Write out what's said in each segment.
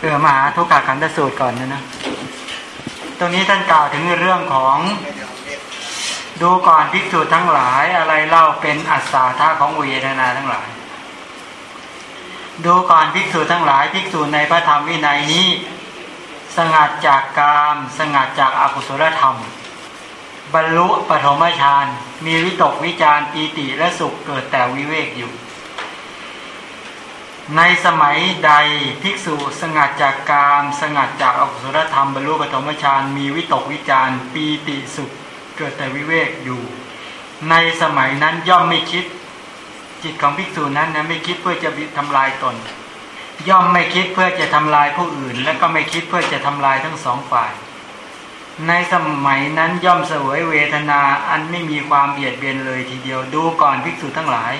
เออมาหาทุกขขันธสูตรก่อนนะนะ ตรงนี้ท่านกล่าวถึงเรื่องของ ดูก่อนภิกษุทั้งหลายอะไรเล่าเป็นอัศาธาของเวทนาทั้งหลาย ดูก่อนภิกษุทั้งหลายภิกษุในพระธรรมวินัยนี้ สงัดจากกามสงัดจากอากุศลธรรม บรรลุปฐมฌานมีวิตกวิจารปีติและสุขเกิดแต่วิเวกอยู่ ในสมัยใดภิกษุสงัดจากกาม สงัดจากอกุศลธรรมบรรลุปฐมฌานมีวิตกวิจารปีติสุข เกิดแต่วิเวกอยู่ ในสมัยนั้นย่อมไม่คิด จิตของภิกษุนั้นนะไม่คิดเพื่อจะทำลายตน ย่อมไม่คิดเพื่อจะทำลายผู้อื่น และก็ไม่คิดเพื่อจะทำลายทั้งสองฝ่าย ในสมัยนั้นย่อมเสวยเวทนาอันไม่มีความเบียดเบียนเลยทีเดียวดูก่อนภิกษุทั้งหลาย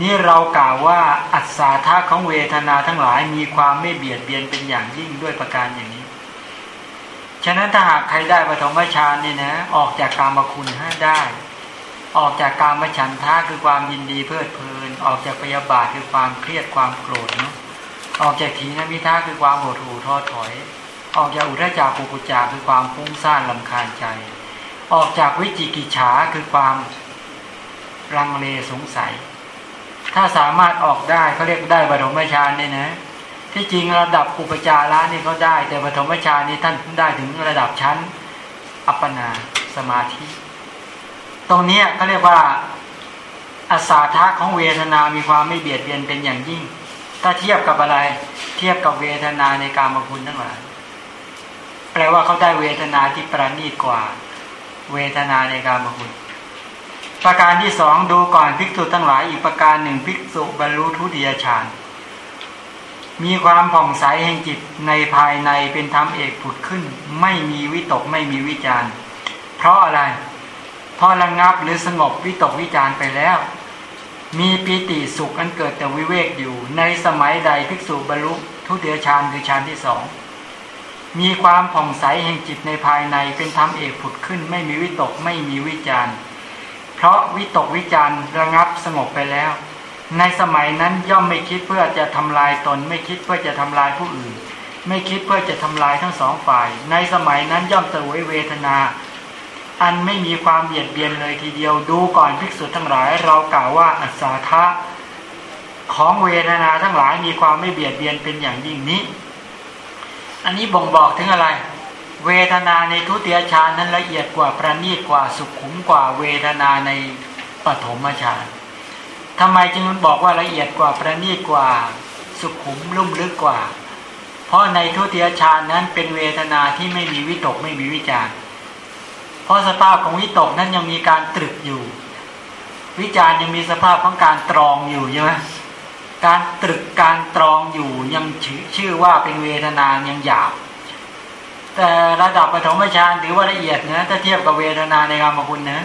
นี่เรากล่าวว่าอัศาธาของเวทนาทั้งหลายมีความไม่เบียดเบียนเป็นอย่างยิ่งด้วยประการอย่างนี้ ฉะนั้นถ้าหากใครได้ปฐมฌานนี่นะออกจากกามคุณห้าได้ ออกจากกามฉันทะคือความยินดีเพลิดเพลิน ออกจากพยาบาทคือความเครียดความโกรธเนาะออกจากทีนมิทาคือความโหดหู่ท้อถอย ออกจากอุทจักกุกุจาคือความฟุ้งซ่านลำคาญใจ ออกจากวิจิกิจฉาคือความลังเลสงสัย ถ้าสามารถออกได้เขาเรียกได้ปฐมฌานเนี่ยนะ ที่จริงระดับอุปจาระนี่เขาได้ แต่ปฐมฌานนี่ท่านได้ถึงระดับชั้น อัปปนาสมาธิ ตรงนี้เขาเรียกว่าอาสาทะของเวทนา มีความไม่เบียดเบียนเป็นอย่างยิ่ง ถ้าเทียบกับอะไร เทียบกับเวทนาในการมาคุณทั้งหลาย แปลว่าเขาได้เวทนาที่ประณีตกว่า เวทนาในการมาคุณ ประการที่สองดูก่อนภิกษุทั้งหลายอีกประการหนึ่งภิกษุบรรลุทุติยฌานมีความผ่องใสแห่งจิตในภายในเป็นธรรมเอกผุดขึ้น ไม่มีวิตกไม่มีวิจารเพราะอะไรเพราะระงับหรือสงบวิตกวิจารไปแล้ว มีปีติสุขอันเกิดแต่วิเวกอยู่ ในสมัยใดภิกษุบรรลุทุติยฌานคือฌานที่สองมีความผ่องใสแห่งจิตในภายในเป็นธรรมเอกผุดขึ้น ไม่มีวิตกไม่มีวิจาร เพราะวิตกวิจารระงับสงบไปแล้ว ในสมัยนั้นย่อมไม่คิดเพื่อจะทำลายตน ไม่คิดเพื่อจะทำลายผู้อื่น ไม่คิดเพื่อจะทำลายทั้งสองฝ่าย ในสมัยนั้นย่อมเสวยเวทนา อันไม่มีความเบียดเบียนเลยทีเดียวดูก่อนภิกษุทั้งหลาย เรากล่าวว่าอัศาทะของเวทนาทั้งหลายมีความไม่เบียดเบียนเป็นอย่างยิ่งนี้ อันนี้บ่งบอกถึงอะไร เวทนาในทุติยฌานนั้นละเอียดกว่าประณีตกว่าสุขุมกว่าเวทนาในปฐมฌานทำไมจึงบอกว่าละเอียดกว่าประณีตกว่าสุขุมลุ่มลึกกว่า เพราะในทุติยฌานนั้นเป็นเวทนาที่ไม่มีวิตกไม่มีวิจารเพราะสภาพของวิตกนั้นยังมีการตรึกอยู่ วิจารยังมีสภาพของการตรองอยู่ใช่ไหมการตรึกการตรองอยู่ยังชื่อว่าเป็นเวทนายังหยาบ แต่ระดับปฐมฌานถือว่าละเอียดนะถ้าเทียบกับเวทนาในกามคุณนะ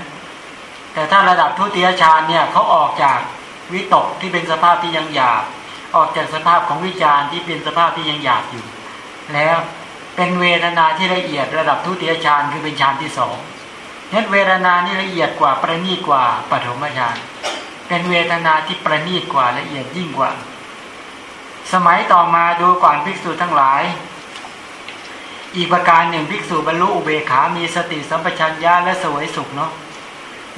แต่ถ้าระดับทุติยฌานเนี่ยเขาออกจากวิตกที่เป็นสภาพที่ยังหยาบออกจากสภาพของวิจารที่เป็นสภาพที่ยังหยาบอยู่ แล้วเป็นเวทนาที่ละเอียดระดับทุติยฌานคือเป็นฌานที่สองนั้นเวทนานี่ละเอียดกว่าประณีตกว่าปฐมฌานเป็นเวทนาที่ประณีตกว่าละเอียดยิ่งกว่า สมัยต่อมาดูก่อนภิกษุทั้งหลาย อีกประการหนึ่งภิกษุบรรลุอุเบกขา มีสติสัมปชัญญะและสวยสุขเนาะ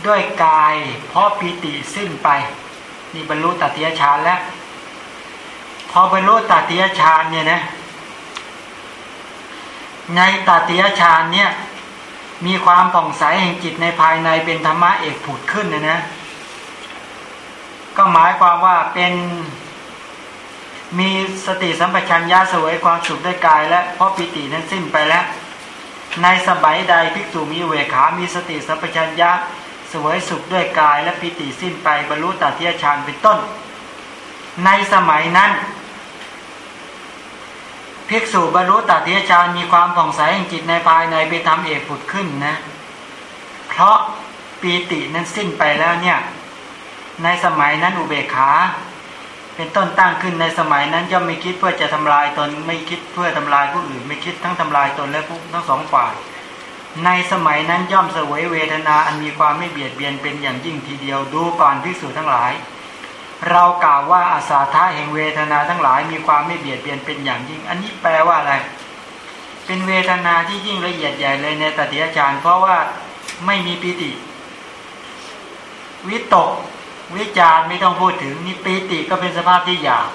ด้วยกายเพราะปีติสิ้นไปนี่บรรลุตัติยฌานแล้ว พอบรรลุตัติยฌานเนี่ยนะในตัติยฌานเนี่ยมีความผ่องใสแห่งจิตในภายในเป็นธรรมะเอกผุดขึ้นนะนะ ก็หมายความว่าเป็น มีสติสัมปชัญญะสวยความสุขด้วยกาย และเพราะปิตินั้นสิ้นไปแล้ว ในสมัยใดภิกษุมีเวขา มีสติสัมปชัญญะสวยสุขด้วยกาย และปิติสิ้นไปบรรลุตัทียฌานเป็นต้น ในสมัยนั้นภิกษุบรรลุตัทียฌานมีความผ่องใสแห่งจิตในภายในเป็นธรรมเอกผุดขึ้นนะ เพราะปีตินั้นสิ้นไปแล้วเนี่ยในสมัยนั้นอุเบกขา เป็นต้นตั้งขึ้นในสมัยนั้นย่อมไม่คิดเพื่อจะทำลายตนไม่คิดเพื่อทำลายผู้อื่น ไม่คิดทั้งทำลายตนและผู้ทั้งสองฝ่าย ในสมัยนั้นย่อมเสวยเวทนาอันมีความไม่เบียดเบียนเป็นอย่างยิ่งทีเดียวดูก่อนภิกษุทั้งหลาย เรากล่าวว่าอาสาทะแห่งเวทนาทั้งหลายมีความไม่เบียดเบียนเป็นอย่างยิ่ง อันนี้แปลว่าอะไร เป็นเวทนาที่ยิ่งละเอียดใหญ่เลยในตติยฌานเพราะว่าไม่มีปิติ วิตก วิจารไม่ต้องพูดถึงนี่ปิติก็เป็นสภาพที่หยาบ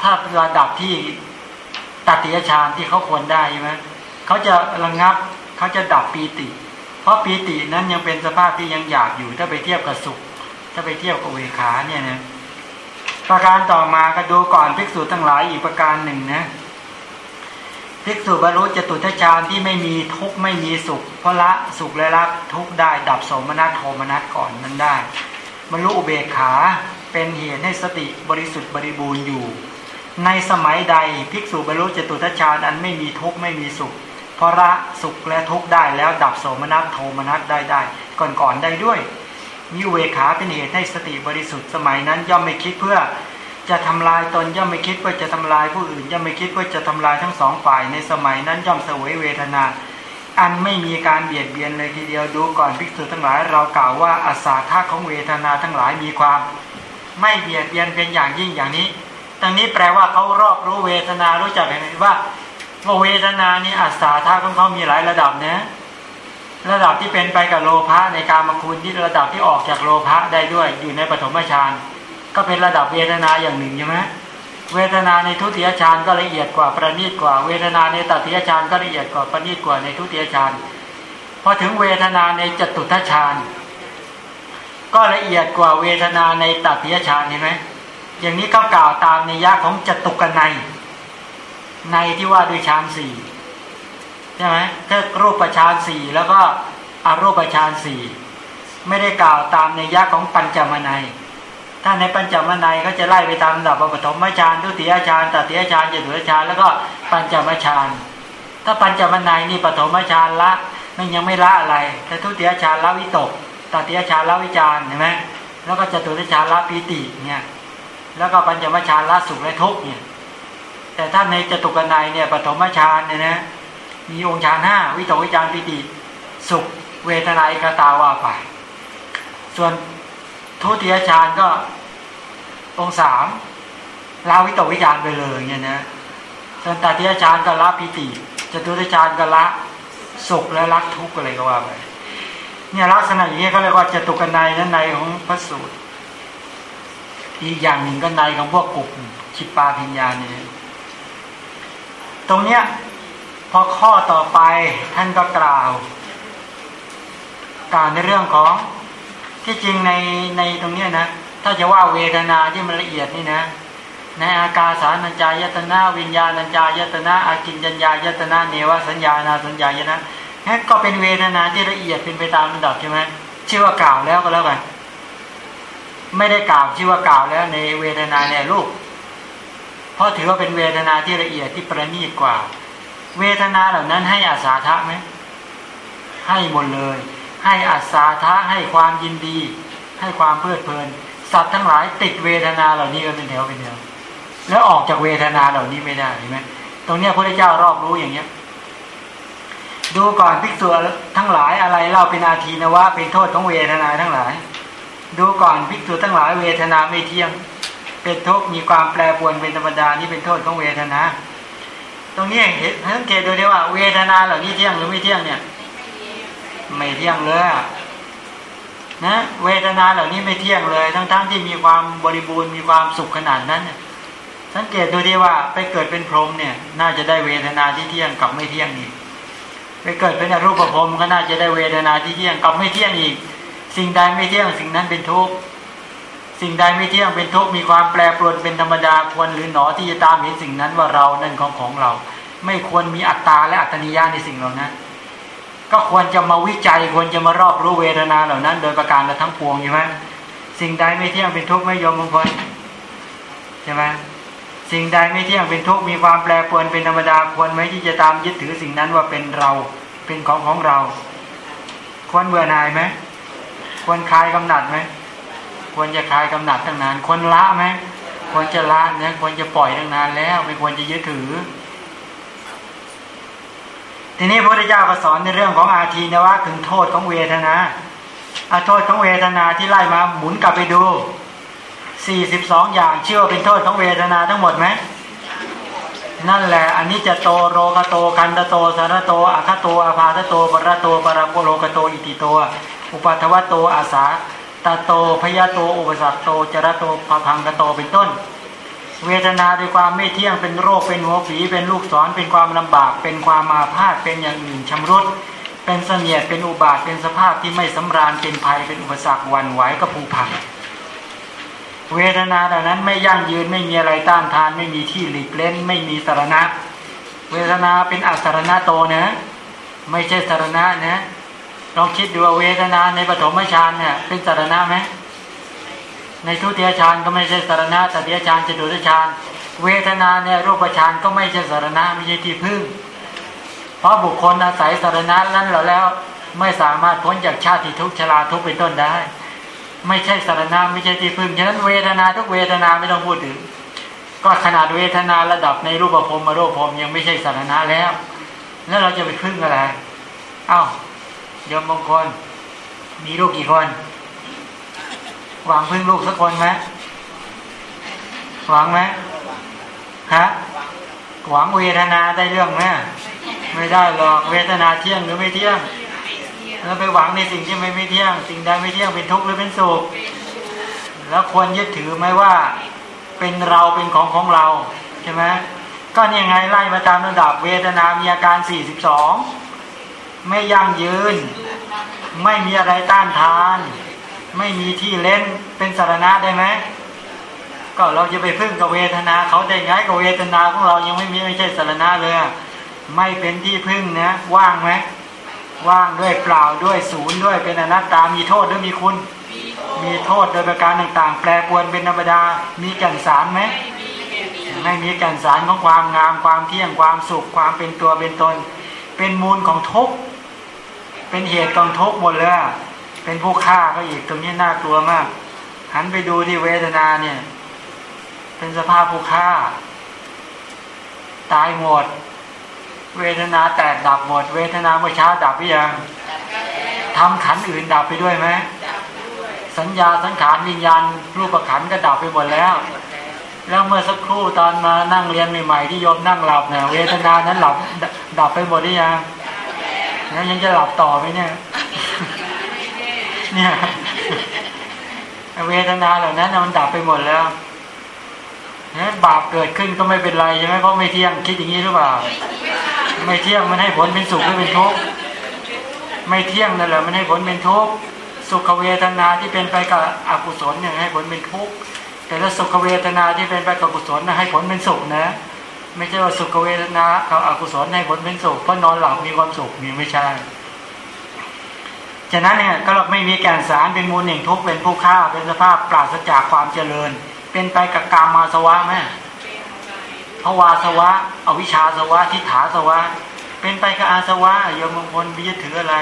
ถ้าระดับที่ตติยฌานที่เขาควรได้ใช่ไหมเขาจะระงับเขาจะดับปีติ เพราะปีตินั้นยังเป็นสภาพที่ยังหยาบอยู่ ถ้าไปเทียบกับสุข ถ้าไปเทียบกับเวขาเนี่ยนะประการต่อมาก็ดูก่อนภิกษุทั้งหลายอีกประการหนึ่งนะภิกษุบรรลุจตุทัชฌานที่ไม่มีทุกข์ไม่มีสุข เพราะละสุขและละทุกข์ได้ดับสมนัสโทมนัสก่อนนั้นได้ บรรลุอุเบกขาเป็นเหตุให้สติบริสุทธิ์บริบูรณ์อยู่ ในสมัยใดภิกษุบรรลุจตุทัชฌานอันไม่มีทุกข์ไม่มีสุขเพราะละสุขและทุกข์ได้แล้วดับโสมนัสโทมนัสได้ได้ ก่อนๆได้ด้วยมีอุเบกขาเป็นเหตุให้สติบริสุทธิ์สมัยนั้น ย่อมไม่คิดเพื่อจะทำลายตนย่อมไม่คิดว่าจะทำลายผู้อื่น ย่อมไม่คิดว่าจะทำลายทั้งสองฝ่ายในสมัยนั้นย่อมเสวยเวทนา อันไม่มีการเบียดเบียนเลยทีเดียวดูก่อนภิกษุทั้งหลาย เรากล่าวว่าอาสาท่าของเวทนาทั้งหลายมีความ ไม่เบียดเบียนเป็นอย่างยิ่งอย่างนี้ตรงนี้แปลว่าเขารอบรู้เวทนารู้จักไหมว่าว่าเวทนานี้อาสาท่าของเขามีหลายระดับนะระดับที่เป็นไปกับโลภะในการมาคุณที่ระดับที่ออกจากโลภะได้ด้วยอยู่ในปฐมฌานก็เป็นระดับเวทนาอย่างหนึ่งใช่ไหม เวทนาในทุติยฌานก็ละเอียดกว่าประณีตกว่า เวทนาในตติยฌานก็ละเอียดกว่าประณีตกว่าในทุติยฌานพอถึงเวทนาในจตุทัชฌานก็ละเอียดกว่าเวทนาในตติยฌานเห็นไหมอย่างนี้ก็กล่าวตามในยะของจตุกนัยในที่ว่าด้วยฌานสี่ใช่ไหมก็รูปฌานสี่แล้วก็อรูปฌานสี่ไม่ได้กล่าวตามในยะของปัญจมนัย ถ้าในปัญจมนัยเขาจะไล่ไปตามระดับปฐมฌานทุติยฌานตติยฌานจตุตฌานแล้วก็ปัญจมฌานถ้าปัญจมนัยนี่ปฐมฌานละมันยังไม่ละอะไรแต่ทุติยฌานละวิตกตติยฌานละวิจารเห็นไหมแล้วก็จตุตฌานละปีติเนี่ยแล้วก็ปัญจมฌานละสุขและทุกเนี่ยแต่ถ้าในจตุกนัยเนี่ยปฐมฌานเนี่ยนะมีองค์ฌานห้าวิตกวิจารปีติ สุขเวทนาอิกตาว่าไปส่วน ทุติยฌานก็ องสามลาวิตกวิจารไปเลยเนี่ยนะส่วนตติยฌานก็ละปิติจตุติฌานก็ละสุขและรักทุกข์อะไรก็ว่าไปเนี่ยลักษณะอย่างนี้เขาเรียกว่าจตุกนัยนั้นในของพระสูตร อีกอย่างหนึ่งก็ในของพวกกลุ่มชิปาพิญญาเนี่ยตรงเนี้ยพอข้อต่อไปท่านก็กล่าวการในเรื่องของ ที่จริงในในตรงนี้นะ ถ้าจะว่าเวทนาที่มันละเอียดนี่นะ ในอากาสานัญจายตนาวิญญาณัญจายตนาอากินจัญญายตนาเนวสัญญานาสัญญายนะนั่นก็เป็นเวทนาที่ละเอียดเป็นไปตามลำดับใช่ไหมชื่อว่ากล่าวแล้วก็แล้วกันไม่ได้กล่าวชื่อว่ากล่าวแล้วในเวทนาในรูปเพราะถือว่าเป็นเวทนาที่ละเอียดที่ประณีตกว่า เวทนาเหล่านั้นให้อาสาทะไหมให้หมดเลย ให้อัศาทะให้ความยินดี ให้ความเพลิดเพลิน สัตว์ทั้งหลายติดเวทนาเหล่านี้กันเป็นแถวเป็นแถวแล้วออกจากเวทนาเหล่านี้ไม่ได้เห็นไหมตรงนี้พระเจ้ารอบรู้อย่างเนี้ย ดูก่อนภิกษุทั้งหลายอะไรเล่าเป็นอาทีนวะเป็นโทษของเวทนาทั้งหลาย ดูก่อนภิกษุทั้งหลายเวทนาไม่เที่ยง เป็นทุกข์มีความแปรปรวนเป็นธรรมดานี่เป็นโทษของเวทนา ตรงนี้เห็นสังเกตดูได้ว่าเวทนาเหล่านี้เที่ยงหรือไม่เที่ยงเนี่ย ไม่เที่ยงเลยนะเวทนาเหล่านี้ไม่เที่ยงเลย ทั้งๆทที่มีความบริบูรณ์มีความสุขขนาดนั้นสังเกตดูดีว่าไปเกิดเป็นพรหมเนี่ย น่าจะได้เวทนาที่เที่ยงกับไม่เที่ยงอีกไปเกิดเป็นอรูปภพก็น่าจะได้เวทนาที่เที่ยงกับไม่เที่ยงอีก สิ่งใดไม่เที่ยงสิ่งนั้นเป็นทุกข์สิ่งใดไม่เที่ยงเป็นทุกข์มีความแปรปรวนเป็นธรรมดาควรหรือหนอที่จะตามเห็นสิ่งนั้นว่าเรานั่นของของเรา ไม่ควรมีอัตตาและอัตนิยาในสิ่งเหล่านั้น ก็ควรจะมาวิจัยควรจะมารอบรู้เวทนาเหล่านั้น โดยประการทั้งปวงใช่ไหมสิ่งใดไม่เที่ยงเป็นทุกข์ไม่ยอมมงคลใช่ไหมสิ่งใดไม่เที่ยงเป็นทุกข์มีความแปรปรวนเป็นธรรมดาควรไหมที่จะตามยึดถือสิ่งนั้นว่าเป็นเราเป็นของของเรา ควรเบื่อหน่ายไหมควรคลายกำหนัดไหมควรจะคลายกำหนัดตั้งนานควรละไหมควรจะละเนี่ยควรจะปล่อยตั้งนานแล้ว ไม่ควรจะยึดถือ ทีนี้พระพุทธเจ้าก็สอนในเรื่องของอาทีนะว่าถึงโทษของเวทนาอาโทษของเวทนาที่ไล่มาหมุนกลับไปดูสี่สิบสอย่างเชื่อเป็นโทษของเวทนาทั้งหมดไหมนั่นแหละอันนี้จะโตโรกโตคันตโตสารโตอาคโตอาภาตโตปรโตปรโกโลกโตอิติโตอุปัทวโตอาสาตาโตพยาโตอุปสัตโตจระโตพพังกโตเป็นต้น เวทนาด้วยความไม่เที่ยงเป็นโรคเป็นหัวฝีเป็นลูกศรเป็นความลำบาก เป็นความอาพาธเป็นอย่างอื่นชำรุดเป็นเสนียดเป็นอุบาทเป็นสภาพที่ไม่สำราญเป็นภัยเป็นอุปสรรควันไหวกับผูพังเวทนาเหล่านั้นไม่ยั่งยืนไม่มีอะไรต้านทาน ไม่มีที่หลีกเล่น ไม่มีสารณะ เวทนาเป็นอัสารณะโตนะ ไม่ใช่สารณะนะลองคิดดูเวทนาในปฐมฌานเนี่ยเป็นสารณะไหม ในทุติยฌานก็ไม่ใช่สารณะตติยฌานจตุตฌานเวทนาในรูปฌานก็ไม่ใช่สารณะไม่ใช่ที่พึ่ง เพราะบุคคลอาศัยสารณะนั้นแล้วแล้ว ไม่สามารถพ้นจากชาติทุกชราทุกเป็นต้นได้ ไม่ใช่สารณะไม่ใช่ที่พึ่งฉะนั้นเวทนาทุกเวทนาไม่ต้องพูดถึง ก็ขนาดเวทนาระดับในรูปภพมารูปภพยังไม่ใช่สารณะแล้ว แล้วเราจะไปพึ่งอะไร เอ้ายมมงคลมีลูกกี่คน หวังพึ่งลูกสักคนไหมหวังไหมฮะหวังเวทนาได้เรื่องไหมไม่ได้หรอกเวทนาเที่ยงหรือไม่เที่ยงแล้วไปหวังในสิ่งที่ไม่ไม่เที่ยง สิ่งใดไม่เที่ยงเป็นทุกข์หรือเป็นสุขแล้วควรยึดถือไหมว่า เป็นเราเป็นของของเราใช่ไหมก็เนี่ไงไล่มาตามระดับเวทนามีอาการสี่สิบสองไม่ยั่งยืน ไม่มีอะไรต้านทาน ไม่มีที่เล่นเป็นสารณะได้ไหมก็เราจะไปพึ่งกับเวทนาเขาได้ไงกับเวทนาของเรายังไม่มีไม่ใช่สารณะเลยไม่เป็นที่พึ่งนะว่างไหมว่างด้วยเปล่าด้วยศูนย์ด้วยเป็นอนัตตามีโทษหรือมีคุณ มีโทษโดยประการต่างๆ แปรปวนเป็นธรรมดา มีแก่นสารไหมไม่มีแก่นสารของความงามความเที่ยงความสุขความเป็นตัวเป็นตน เป็นมูลของทุกเป็นเหตุของทุกหมดเลย เป็นผู้ฆ่าก็อีกตรงนี้น่ากลัวมาก หันไปดูที่เวทนาเนี่ย เป็นสภาพผู้ฆ่า ตายหมด เวทนาแตกดับหมด เวทนาเมื่อเช้าดับไปยังทำขันอื่นดับไปด้วยไหมสัญญาสังขารวิญญาณรูปขันก็ดับไปหมดแล้ว แล้วเมื่อสักครู่ตอนมานั่งเรียนใหม่ๆที่โยมนั่งหลับเนี่ยเวทนานั้นหลับดับไปหมดหรือยังแล้วยังจะหลับต่อไหมเนี่ย เนี่ยเวทนาเหล่านั้นมันดับไปหมดแล้วเนี่ยบาปเกิดขึ้นก็ไม่เป็นไรใช่ไหมเพราะไม่เที่ยงคิดอย่างนี้หรือเปล่า ไม่เที่ยงมันให้ผลเป็นสุขหรือเป็นทุกข์ไม่เที่ยงนั่นแหละมันให้ผลเป็นทุกข์สุขเวทนาที่เป็นไปกับอกุศลเนี่ยให้ผลเป็นทุกข์แต่ถ้าสุขเวทนาที่เป็นไปกับอกุศลนะให้ผลเป็นสุขนะ ไม่ใช่ว่าสุขเวทนากับอกุศลให้ผลเป็นสุขเพราะนอนหลับมีความสุขนี่ไม่ใช่ ฉะนั้นเนี่ยก็เราไม่มีแก่นสารเป็นมูลแห่งทุกข์เป็นผู้ฆ่าเป็นสภาพปราศจากความเจริญ เป็นไปกับกามมาสวะไหมภาวาสวะ อวิชชาสวะทิฏฐาสวะ เป็นไปกับอาสวะโยมมงคลวิจถืออะไร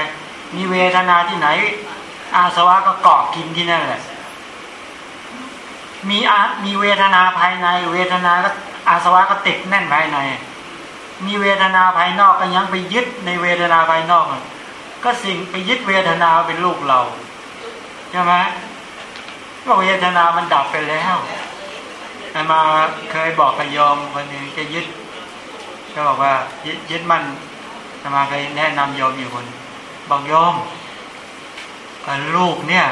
มีเวทนาที่ไหน อาสวะก็เกาะกินที่นั่นแหละ มีอามีเวทนาภายใน เวทนาก็อาสวะก็ติดแน่นภายใน มีเวทนาภายนอกก็ยังไปยึดในเวทนาภายนอก ก็สิ่งไปยึดเวทนาเป็นลูกเราใช่ไหมก็เวทนามันดับไปแล้วแต่มาเคยบอกกับยอมคนหนึ่งจะยึด ก็บอกว่ายึดยึดมันแต่มาเคยแนะนำยอมอยู่คน บอกยอมลูกเนี่ย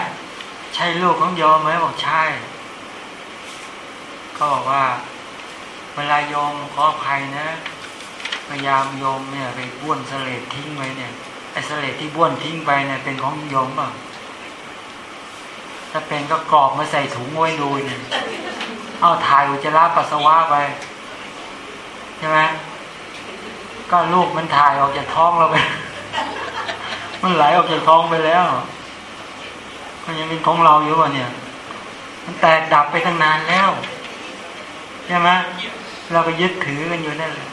ใช่ลูกของยอมไหมบอกใช่เขาบอกว่า เวลาโยมขออภัยนะพยายามโยมเนี่ยไปบ้วนเสลดทิ้งไว้เนี่ย ไอ้เสลดที่บ้วนทิ้งไปเนี่ยเป็นของโยมเปล่าถ้าเป็นก็กรอบมาใส่ถุงไว้ดูเนี่ยเอาถ่ายอุจจาระปัสสาวะไปใช่ไหมก็ลูกมันถ่ายออกจากท้องเราไป มันไหลออกจากท้องไปแล้วมันยังเป็นของเราอยู่วะเนี่ย มันแตกดับไปตั้งนานแล้วใช่ไหมเราก็ยึดถือกันอยู่นั่นแหละ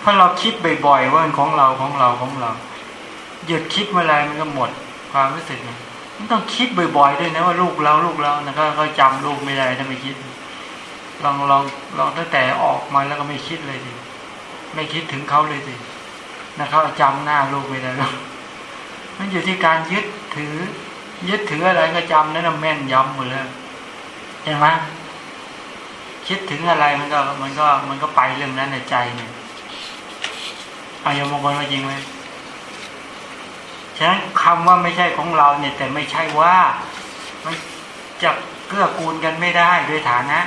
เพราะเราคิดบ่อยๆว่าเป็นของเราของเราของเรา หยุดคิดเมื่อไรมันก็หมดความรู้สึกมันต้องคิดบ่อยๆด้วยนะว่าลูกเราลูกเรานะก็เขาจำลูกไม่ได้ถ้าไม่คิด ลองลองลองตั้งแต่ออกมาแล้วก็ไม่คิดเลยสิไม่คิดถึงเขาเลยสินะเขาจำหน้าลูกไม่ได้หรอกมันอยู่ที่การยึดถือ ยึดถืออะไรก็จำนั่นแม่นยำหมดเลยเห็นไหมคิดถึงอะไรมันก็มันก็มันก็ไปเรื่องนั้นในใจเนี่ยอายมงคลว่าจริงไหม ฉะนั้นคำว่าไม่ใช่ของเราเนี่ยแต่ไม่ใช่ว่ามันจะเกื้อกูลกันไม่ได้โดยฐานะ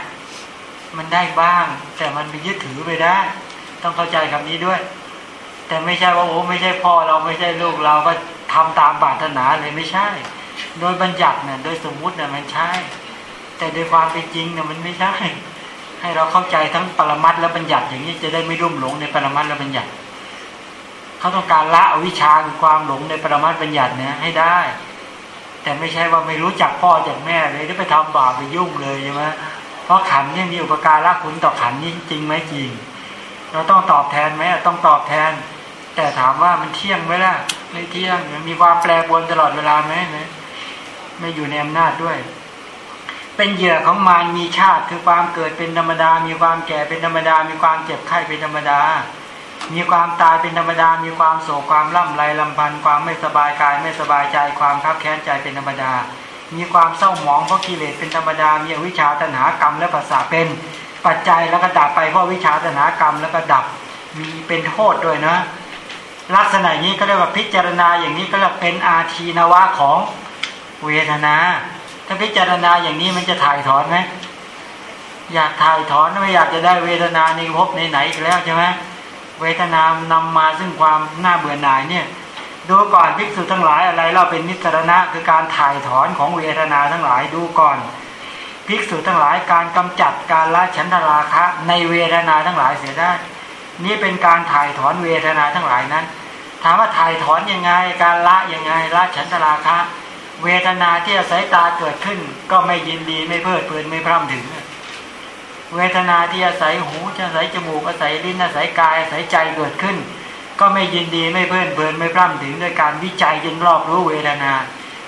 มันได้บ้าง แต่มันไปยึดถือไปได้ ต้องเข้าใจคำนี้ด้วย แต่ไม่ใช่ว่าโอ้ไม่ใช่พ่อเราไม่ใช่ลูกเราก็ทำตามปรารถนาเลยไม่ใช่ โดยบัญญัติเนี่ยโดยสมมุติเนี่ยมันใช่ แต่โดยความเป็นจริงเนี่ยมันไม่ใช่ ให้เราเข้าใจทั้งปรมัตและบัญญัติอย่างนี้จะได้ไม่รุ่มหลงในปรมัตและบัญญัติ เขาต้องการละอวิชชาคือความหลงในปรมัตบัญญัติเนี่ยให้ได้ แต่ไม่ใช่ว่าไม่รู้จักพ่อจากแม่เลยที่ไปทำบาปไปยุ่งเลยใช่ไหมเพราะขันนี่มีอุปการะคุณต่อขันนี้จริงไหมจริง เราต้องตอบแทนไหมต้องตอบแทน แต่ถามว่ามันเที่ยงไหมล่ะไม่เที่ยงมีความแปรปรวนตลอดเวลาไหมไม่อยู่ในอำนาจด้วยเป็นเหยื่อของมารมีชาติคือความเกิดเป็นธรรมดา มีความแก่เป็นธรรมดา มีความเจ็บไข้เป็นธรรมดา มีความตายเป็นธรรมดา มีความโศกความล่ำไรลำพันธ์ความไม่สบายกายไม่สบายใจความคับแค้นใจเป็นธรรมดา มีความเศร้าหมองเพราะกิเลสเป็นธรรมดา มีอวิชชาตัณหากรรมและภาษาเป็นปัจจัยแล้วก็ดับไปเพราะวิชาตัณหากรรมแล้วก็ดับมีเป็นโทษด้วยนะ ลักษณะนี้ก็เรียกว่าพิจารณาอย่างนี้ก็เรียกเป็นอาทีนวะของเวทนา ถ้าพิจารณาอย่างนี้มันจะถ่ายถอนไหมอยากถ่ายถอนไม่อยากจะได้เวทนาในภพไหนๆอีกแล้วใช่ไหม เวทนานำมาซึ่งความน่าเบื่อหน่ายเนี่ยดูก่อนภิกษุทั้งหลายอะไรเราเป็นนิสรณะคือการถ่ายถอนของเวทนาทั้งหลายดูก่อนภิกษุทั้งหลายการกำจัดการละฉันทราคะในเวทนาทั้งหลายเสียได้ นี่เป็นการถ่ายถอนเวทนาทั้งหลายนั้น ถามว่าถ่ายถอนยังไง การละยังไงละฉันทราคะ เวทนาที่อาศัยตาเกิดขึ้น ก็ไม่ยินดีไม่เพลิดเพลินไม่พร่ำถึงเเวทนาที่อาศัยหูอาศัยจมูกอาศัยลิ้นอาศัยกายอาศัยใจเกิดขึ้น ก็ไม่ยินดีไม่เพลิดเพลินไม่พร่ำถึงด้วยการวิจัยจนรอบรู้เวทนา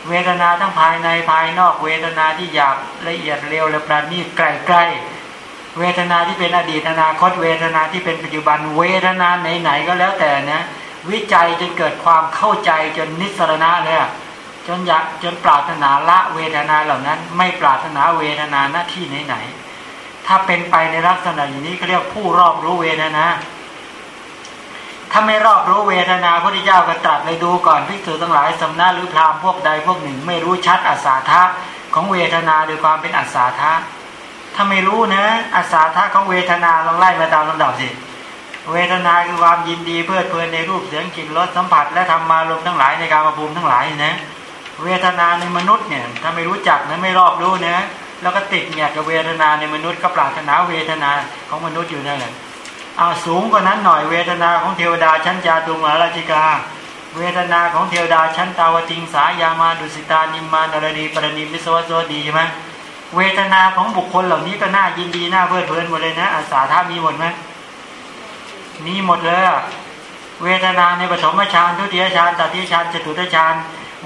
เวทนาทั้งภายในภายนอกเวทนาที่หยาบละเอียดเร็วและประณีตใกล้ๆเวทนาที่เป็นอดีตอนาคต เวทนาที่เป็นปัจจุบันเวทนาไหนๆก็แล้วแต่นะวิจัยจนเกิดความเข้าใจจนนิสรณะเลยจนอยากจนปรารถนาละเวทนาเหล่านั้น ไม่ปรารถนาเวทนาหน้าที่ไหนๆ ถ้าเป็นไปในลักษณะอย่างนี้เขาเรียกผู้รอบรู้เวทนา ถ้าไม่รอบรู้เวทนาพระพุทธเจ้าก็ตรัสเลยดูก่อนพิสูจทั้งหลายสำนักหรือพรามพวกใดพวกหนึ่ง ไม่รู้ชัดอาสาทะของเวทนาโดยความเป็นอาสาทะถ้าไม่รู้นะอาสาทะของเวทนาลองไล่มาตามลำดับสิเวทนาคือความยินดีเพลิดเพลินในรูปเสียงกลิ่นรสสัมผัส และธรรมารมทั้งหลายในการมาภูมิทั้งหลายนะ เวทนาในมนุษย์เนี่ยถ้าไม่รู้จักนะไม่รอบรู้นะ แล้วก็ติดเนี่ยกับเวทนาในมนุษย์ก็ปรารถนาเวทนาของมนุษย์อยู่นั่นแหละเอาสูงกว่านั้นหน่อยเวทนาของเทวดาชั้นจาตุมาราชิกา เวทนาของเทวดาชั้นตาวติงสายามาดุสิตานิมานรดีปรณิมิสวัสดีใช่ไหมเวทนาของบุคคลเหล่านี้ก็น่ายินดีน่าเพลิดเพลินหมดเลยนะอาสาท่ามีหมดไหมมีหมดเลยเวทนาในปฐมฌานทุติยฌานตติยฌานจตุตฌาน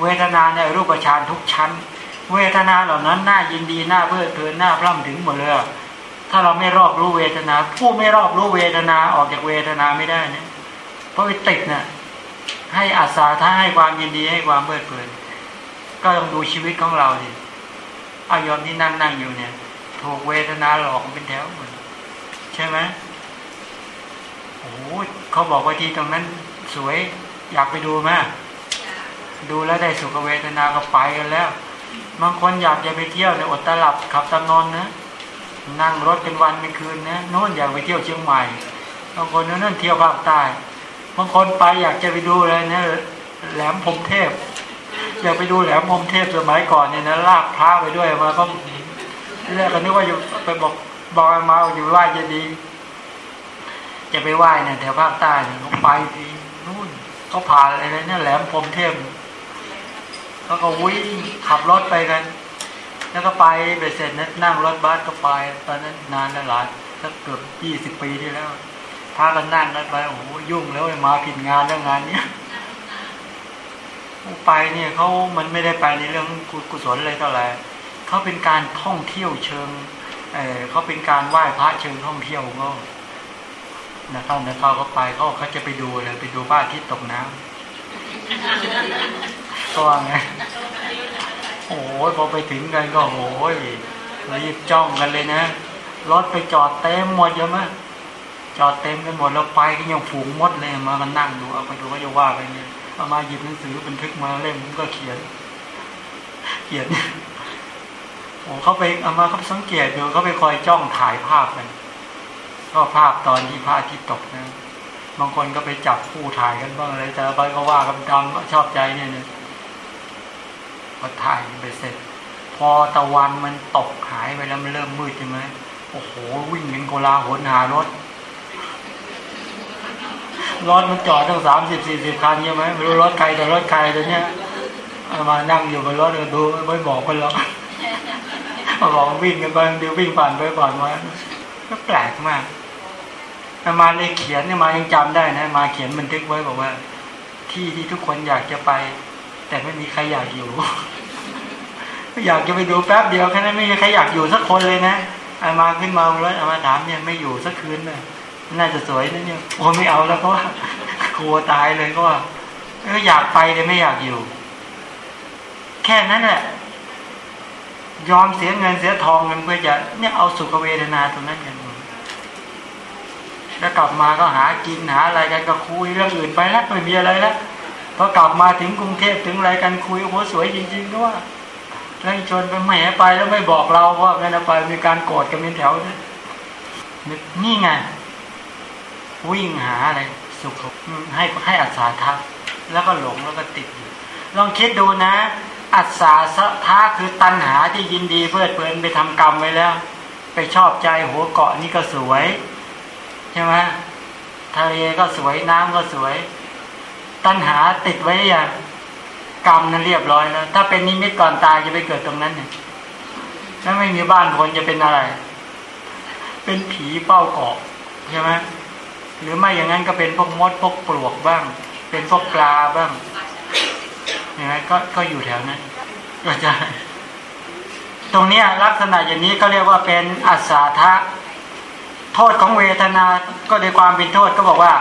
เวทนาในรูปฌานทุกชั้น เวทนาเหล่านั้นน่ายินดีน่าเพลิดเพลินน่าพร่ำถึงหมดเลยถ้าเราไม่รอบรู้เวทนา ผู้ไม่รอบรู้เวทนาออกจากเวทนาไม่ได้นะเพราะไปติดนะ่ะให้อาสาท่าให้ความยินดีให้ความเพลิดเพลิน ก็ต้องดูชีวิตของเราดิอายอมที่นั่งนั่งอยู่เนี่ย ถูกเวทนาหลอกเป็นแถวหมดใช่ไหมโอ้เขาบอกว่าที่ตรงนั้นสวย อยากไปดูไหมดูแล้วได้สุขเวทนาก็ไปกันแล้ว บางคนอยากจะไปเที่ยวในอดตลับขับตะนอนนะ นั่งรถเป็นวันเป็นคืนนะโน่นอยากไปเที่ยวเชียงใหม่บางคนนั่นเที่ยวภาคใต้บางคนไปอยากจะไปดูเลยนะแหลมพรมเทพอยากไปดูแหลมพรมเทพสมัยก่อนเนี่ยนะลากพระไปด้วยมาก็ที่แรกก็นึกว่าอยู่ไปบอกบอกมาอยู่ไหว้จะดี จะไปไหว้เนี่ยแถวภาคใต้เนี่ยไปทีนู่นเขาผ่านอะไรเนี่ยแหลมพรมเทพ เขาก็วิ่งขับรถไปกัน แล้วก็ไปไปเสร็จนั่งรถบัสก็ไป ตอนนั้นนานแล้วหลายสักเกือบยี่สิบปีที่แล้วพากันนั่งกันไปโอ้โหยุ่งแล้วมาผิดงานเรื่องงานเนี้ยไปเนี่ยเขามันไม่ได้ไปในเรื่องกุศลอะไรเท่าไหร่เขาเป็นการท่องเที่ยวเชิงเออเขาเป็นการไหว้พระเชิงท่องเที่ยวก็นะครับนะเขาเขาไปเขาเขาจะไปดูเลยไปดูบ้านที่ตกน้ำ ก็ว่าไงโอ้ยพอไปถึงกันก็โอ้ยรีบจ้องกันเลยนะรถไปจอดเต็มหมดเยอะมากจอดเต็มกันหมดแล้วไปก็ยังฝูงมดเลยมากันนั่งดูเอาไปดูว่าจะว่าไปเนี่ยเอามาหยิบหนังสือบันทึกมาเล่มก็เขียน เขียนโอ้เขาไปเอามาเขาสังเกตดูเขาไปคอยจ้องถ่ายภาพกันก็ภาพตอนที่พระอาทิตย์ตกนะบางคนก็ไปจับคู่ถ่ายกันบ้างอะไรแต่ไปก็ว่ากันทำชอบใจเนี่ยเนี่ย พอถ่ายไปเสร็จ พอตะวันมันตกหายไปแล้วมันเริ่มมืดใช่ไหมโอ้โหวิ่งเป็นโกลาหลหารถรถมันจอดตั้งสามสิบสี่สิบคันใช่ไหมไม่รู้รถใครแต่รถใครแต่เนี้ยมานั่งอยู่บนรถดูไม่บอกกันหรอกมาบอกวิ่งกันไปเดี๋ยววิ่งผ่านไปผ่านมาก็แปลกมากมาเลยเขียนเนี่ยมายังจำได้นะ มาเขียนบันทึกไว้บอกว่า ที่ที่ทุกคนอยากจะไป แต่ไม่มีใครอยากอยู่ อยากจะไปดูแป๊บเดียวแค่นั้นไม่มีใครอยากอยู่สักคนเลยนะอามาขึ้นมาแล้วอามาถามเนี่ยไม่อยู่สักคืนเลยน่าจะสวยนะเนี่ยโอ้ไม่เอาแล้วก็ว่ากลัวตายเลยก็ว่าก็อยากไปแต่ไม่อยากอยู่ แค่นั้นแหละยอมเสียเงินเสียทองเงินเพื่อจะเนี่ยเอาสุขเวทนาตรงนั้นกันแล้วกลับมาก็หากินหาอะไรกันก็คุยเรื่องอื่นไปแล้วไม่มีอะไรแล้ว พอกลับมาถึงกรุงเทพถึงอะไรกันคุยโอ้โหสวยจริงๆด้วยแล้วชนไปแหมไปแล้วไม่บอกเราว่างั้นไปมีการโกรธกันเป็นแถวนี่ไงวิ่งหาอะไรสุขให้ให้อัศาทะแล้วก็หลงแล้วก็ติดอยู่ลองคิดดูนะ อัศาทะคือตัณหาที่ยินดีเพื่อเพลินไปทำกรรมไว้แล้ว ไปชอบใจหัวเกาะนี่ก็สวย ใช่ไหมทะเลก็สวยน้ำก็สวย ตัณหาติดไว้อย่างกรรมนั้นเรียบร้อยแล้ว ถ้าเป็นนิมิตก่อนตายจะไปเกิดตรงนั้นเนี่ยถ้าไม่มีบ้านคนจะเป็นอะไร เป็นผีเป้าเกาะใช่ไหมหรือไม่อย่างนั้นก็เป็นพวกมดพวกปลวกบ้าง เป็นพวกปลาบ้างอย่างนั้นก็ก็อยู่แถวนั้นก็จะตรงนี้ลักษณะอย่างนี้ก็เรียกว่าเป็นอัศาทะโทษของเวทนา ก็โดยความเป็นโทษก็บอกว่า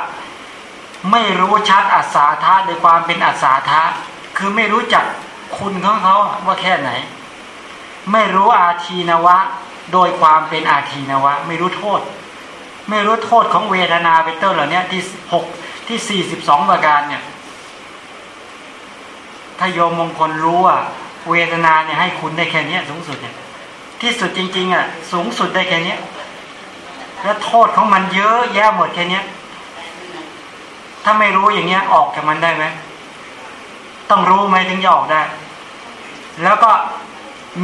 ไม่รู้ชัดอัศาทะโดยความเป็นอัศาทะคือไม่รู้จักคุณของเขาว่าแค่ไหน ไม่รู้อาทีนวะ โดยความเป็นอาทีนวะ ไม่รู้โทษ ไม่รู้โทษของเวทนาเป็นต้นเหล่านี้ที่หกที่สี่สิบสองประการเนี่ยถ้าโยมมงคลรู้ว่าเวทนาเนี่ยให้คุณได้แค่นี้สูงสุดเนี่ยที่สุดจริง ๆ อะ สูงสุดได้แค่นี้แล้วโทษของมันเยอะแยะหมดแค่นี้ ถ้าไม่รู้อย่างเงี้ยออกจากมันได้ไหมต้องรู้ไหมถึงจะออกได้ แล้วก็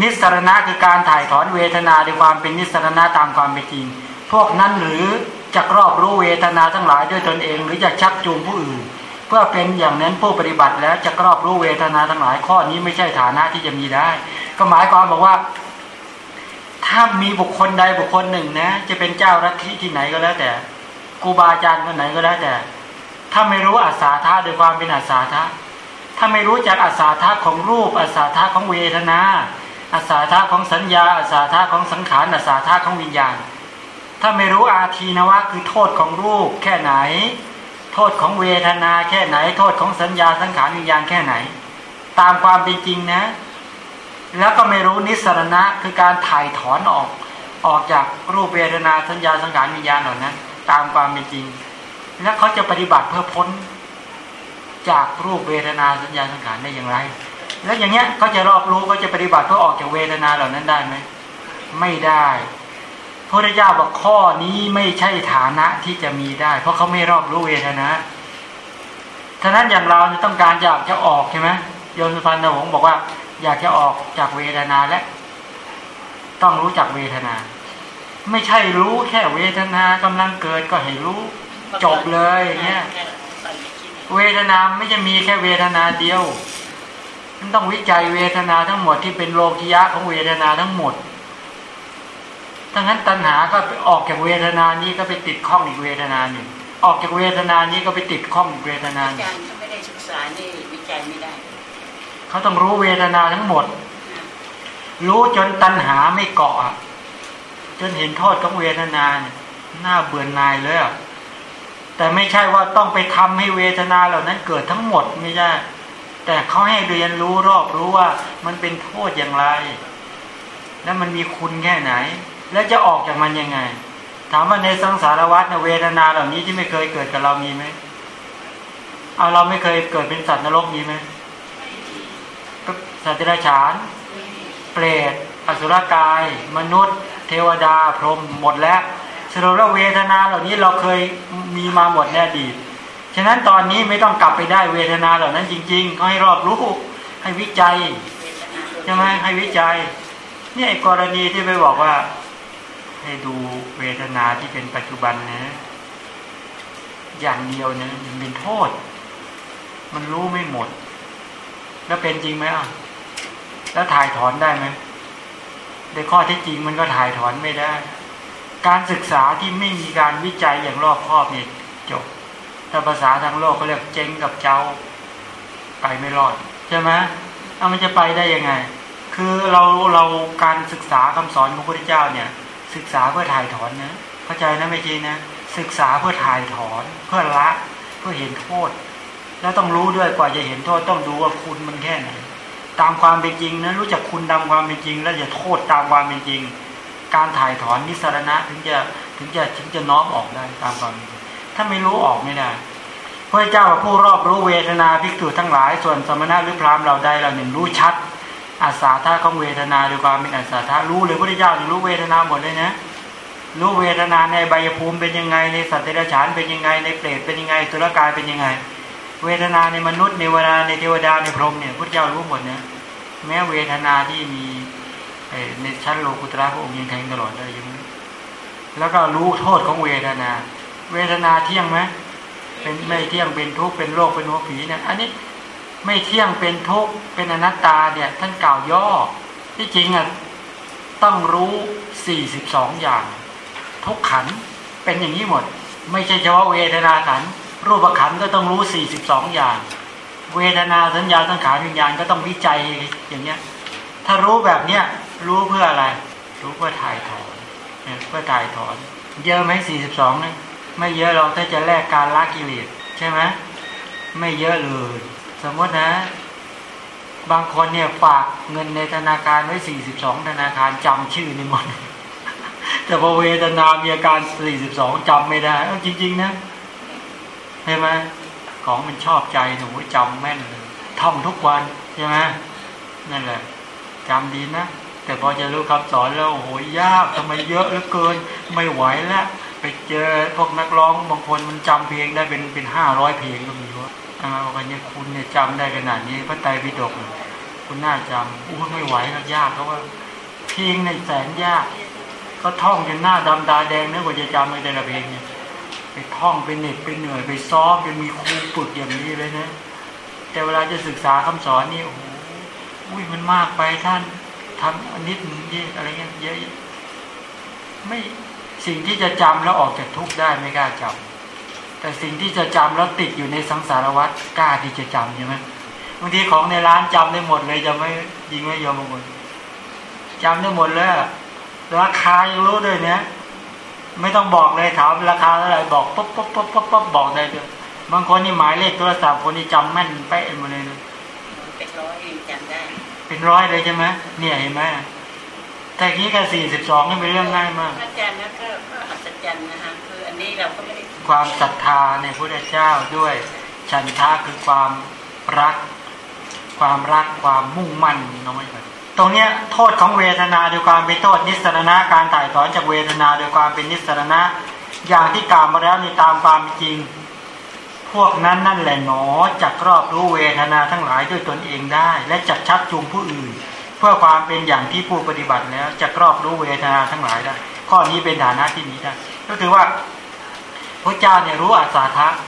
นิสรณะคือการถ่ายถอนเวทนาด้วยความเป็นนิสรณะตามความเป็นจริง พวกนั้นหรือจะรอบรู้เวทนาทั้งหลายด้วยตนเอง หรือจะชักจูงผู้อื่น เพื่อเป็นอย่างนั้นผู้ปฏิบัติแล้วจะรอบรู้เวทนาทั้งหลาย ข้อนี้ไม่ใช่ฐานะที่จะมีได้ ก็หมายความบอกว่า ถ้ามีบุคคลใดบุคคลหนึ่งนะ จะเป็นเจ้ารัฐที่ที่ไหนก็แล้วแต่ครูบาอาจารย์คนไหนก็แล้วแต่ ถ้าไม่รู้อาสาธาโดยความเป็นอาสาธาถ้าไม่รู้จักอาสาทะของรูปอาสาทะของเวทนาอาสาทะของสัญญาอาสาทะของสังขารอาสาทะของวิญญาณ ถ้าไม่รู้อาทีนวะคือโทษของรูปแค่ไหน โทษของเวทนาแค่ไหน โทษของสัญญาสังขารวิญญาณแค่ไหน ตามความเป็นจริงนะ แล้วก็ไม่รู้นิสรณะคือการถ่ายถอนออกออกจากรูปเวทนาสัญญาสังขารวิญญาณเหล่านั้น ตามความเป็นจริง แล้วเขาจะปฏิบัติเพื่อพ้นจากรูปเวทนาสัญญาสังขารได้อย่างไร แล้วอย่างเงี้ยเขาจะรอบรู้เขาจะปฏิบัติเพื่อออกจากเวทนาเหล่านั้นได้ไหมไม่ได้พระพุทธเจ้าบอกข้อนี้ไม่ใช่ฐานะที่จะมีได้ เพราะเขาไม่รอบรู้เวทนาท่านั้นอย่างเราต้องการอยากจะออกใช่ไหมโยมสุพรรณหงษ์บอกว่า อยากจะออกจากเวทนาและ ต้องรู้จักเวทนา ไม่ใช่รู้แค่เวทนากำลังเกิดก็ให้รู้ จบเลยเงี้ยเวทนาไม่จะมีแค่เวทนาเดียว มันต้องวิจัยเวทนาทั้งหมดที่เป็นโลกิยะของเวทนาทั้งหมดถ้างั้นตัณหาก็ออกจากเวทนานี้ก็ไปติดข้องอีกเวทนาหนึ่ง ออกจากเวทนานี้ก็ไปติดข้องอีกเวทนาอาจารย์เขาไม่ได้ศึกษานี่วิจัยไม่ได้ เขาต้องรู้เวทนาทั้งหมด รู้จนตัณหาไม่เกาะจนเห็นโทษของเวทนาหน้าเบื่อหน่ายเลยอะ แต่ไม่ใช่ว่าต้องไปทำให้เวทนาเหล่านั้นเกิดทั้งหมดไม่ใช่แต่เขาให้เรียนรู้รอบรู้ว่ามันเป็นโทษอย่างไร แล้วมันมีคุณแค่ไหน แล้วจะออกจากมันยังไง ถามว่าในสังสารวัฏเวทนาเหล่านี้ที่ไม่เคยเกิดกับเรามีไหมเอาเราไม่เคยเกิดเป็นสัตว์นรกมีไหมก็สัตว์เดรัจฉาน เปรตอสุรกาย มนุษย์ เทวดาพรหมหมดแล้ว รุปว่าเวทนาเหล่านี้เราเคยมีมาหมดในอดีต ฉะนั้นตอนนี้ไม่ต้องกลับไปได้เวทนาเหล่านั้นจริงๆก็ให้รอบรู้ให้วิจัยทนาตัวใช่ไหมให้วิจัย เนี่ยไอ้กรณีที่ไปบอกว่า ให้ดูเวทนาที่เป็นปัจจุบันนะ อย่างเดียวนะมันเป็นโทษ มันรู้ไม่หมด แล้วเป็นจริงไหมอะแล้วถ่ายถอนได้ไหมในข้อท็จจริงมันก็ถ่ายถอนไม่ได้ การศึกษาที่ไม่มีการวิจัยอย่างรอบคอบเนี่ยจบถ้าภาษาทางโลกเขาเรียกเจ๊งกับเจ้า ไปไม่รอดใช่ไหมเอามันจะไปได้ยังไง คือเราเราการศึกษาคำสอนของพระพุทธเจ้าเนี่ย ศึกษาเพื่อถ่ายถอนนะเข้าใจนะไม่จริงนะ ศึกษาเพื่อถ่ายถอน เพื่อละเพื่อเห็นโทษ แล้วต้องรู้ด้วยกว่าจะเห็นโทษต้องดูว่าคุณมันแค่ไหนตามความเป็นจริงนะรู้จักคุณตามความเป็นจริง แล้วอย่าโทษตามความเป็นจริง การถ่ายถอนนิสรณะถึงจะถึงจะถึงจะน้อมออกได้ตามความเป็นจริงถ้าไม่รู้ออกไม่ได้พระเจ้าผู้รอบรู้เวทนาภิกษุทั้งหลาย ส่วนสมณะหรือพรามเราใดเราหนึ่งรู้ชัดอาสาท่าของเวทนาด้วยความเป็นอาสาท่ารู้เลยพระเจ้านี่รู้เวทนาหมดเลยนะรู้เวทนาในใบภูมิเป็นยังไงในสัตว์เดรัจฉานเป็นยังไงในเปรตเป็นยังไงตุลกายเป็นยังไง เวทนาในมนุษย์ในเวลาในเทวดาในพรหมเนี่ยพระเจ้ารู้หมดนะแม้เวทนาที่มี ในชั้นโลกุตระพระองค์ยังแทงตลอดได้ยังแล้วก็รู้โทษของเวทนา เวทนาเที่ยงไหมเป็นไม่เที่ยงเป็นทุกข์เป็นโรคเป็นหัวผีเนี่ยอันนี้ไม่เที่ยงเป็นทุกข์เป็นอนัตตาเนี่ย ท่านกล่าวย่อ ที่จริงอะต้องรู้สี่สิบสองอย่าง ทุกขันเป็นอย่างนี้หมด ไม่ใช่เฉพาะเวทนาขันรูปขันก็ต้องรู้สี่สิบสองอย่าง เวทนาสัญญาสังขารวิญญาณก็ต้องวิจัยอย่างเนี้ย ถ้ารู้แบบเนี้ย รู้เพื่ออะไร รู้เพื่อถ่ายถอนเพื่อถ่ายถอน เยอะไหมสี่สิบสองเนี่ยไม่เยอะเราถ้าจะแลกการละกิเลสใช่ไหมไม่เยอะเลย สมมตินะ บางคนเนี่ยฝากเงินในธนาคารไว้สี่สิบสองธนาคารจำชื่อนี่หมดแต่พอเวทนามีอาการสี่สิบสองจำไม่ได้จริง ๆ นะเห็นไหมของมันชอบใจหนูจำแม่นเลยท่องทุกวันใช่ไหมนั่นแหละจำดีนะ แต่พอจะรู้คำสอนแล้วโอ้โหยากทำไมเยอะเหลือเกิน ไม่ไหวแล้วไปเจอพวกนักร้องบางคนมันจำเพลงได้เป็นเป็นห้าร้อยเพลงก็มีวะอ่าวันนี้คุณเนี่ยจำได้ขนาดนี้พระไตรปิฎกคุณน่าจำอู้ไม่ไหวแล้วยากเพราะว่าเพลงในแสนยากก็ท่องจนหน้าดำตาแดงนึกว่าจะจำไม่ได้ละเพลงเนี่ยไปท่องไปเหน็ดไปเหนื่อยไปซ้อมจนมีครูฝึกอย่างนี้เลยนะ แต่เวลาจะศึกษาคำสอนนี่โอ้โหอุ้ยมันมากไปท่าน ทำอนิดนึงที่อะไรเงี้ยเยอะไม่สิ่งที่จะจำแล้วออกจากทุกข์ได้ไม่กล้าจำแต่สิ่งที่จะจำแล้วติดอยู่ในสังสารวัฏกล้าที่จะจำใช่ไหมบางทีของในร้านจำได้หมดเลยจะไม่ยิงไม่ยอมบางคนจำได้หมดเลยราคายังรู้ด้วยเนี่ยไม่ต้องบอกเลยถามราคาเท่าไหร่บอกปุ๊บปุ๊บปุ๊บปุ๊บปุ๊บอกได้เลยบางคนนี่หมายเลขโทรศัพท์คนนี้จำแม่นเป๊ะหมดเลยนะ เป็นร้อยยังจำได้ เป็นร้อยเลยใช่ไหมเนี่ยเห็นไหมแต่นี้แค่สี่สิบสองนี่เป็นเรื่องง่ายมากอาจารย์นะก็ก็อัศจรรย์นะคะคืออันนี้เราก็ไม่ได้ความศรัทธาในพระพุทธเจ้าด้วย ฉันทะคือความรัก ความรักความมุ่งมั่นน้อยไปตรงเนี้ยโทษของเวทนาโดยความเป็นโทษนิสรณะการถ่ายถอนจากเวทนาโดยความเป็นนิสรณะอย่างที่กล่าวมาแล้วในตามความเป็นจริง พวกนั้นนั่นแหละหนอจักรอบรู้เวทนาทั้งหลายด้วยตนเองได้ และจักชักจูงผู้อื่น เพื่อความเป็นอย่างที่ผู้ปฏิบัติแล้วจักรอบรู้เวทนาทั้งหลายได้ข้อนี้เป็นฐานะที่นี้ได้ก็คือว่าพระเจ้าเนี่ยรู้อาสาทะ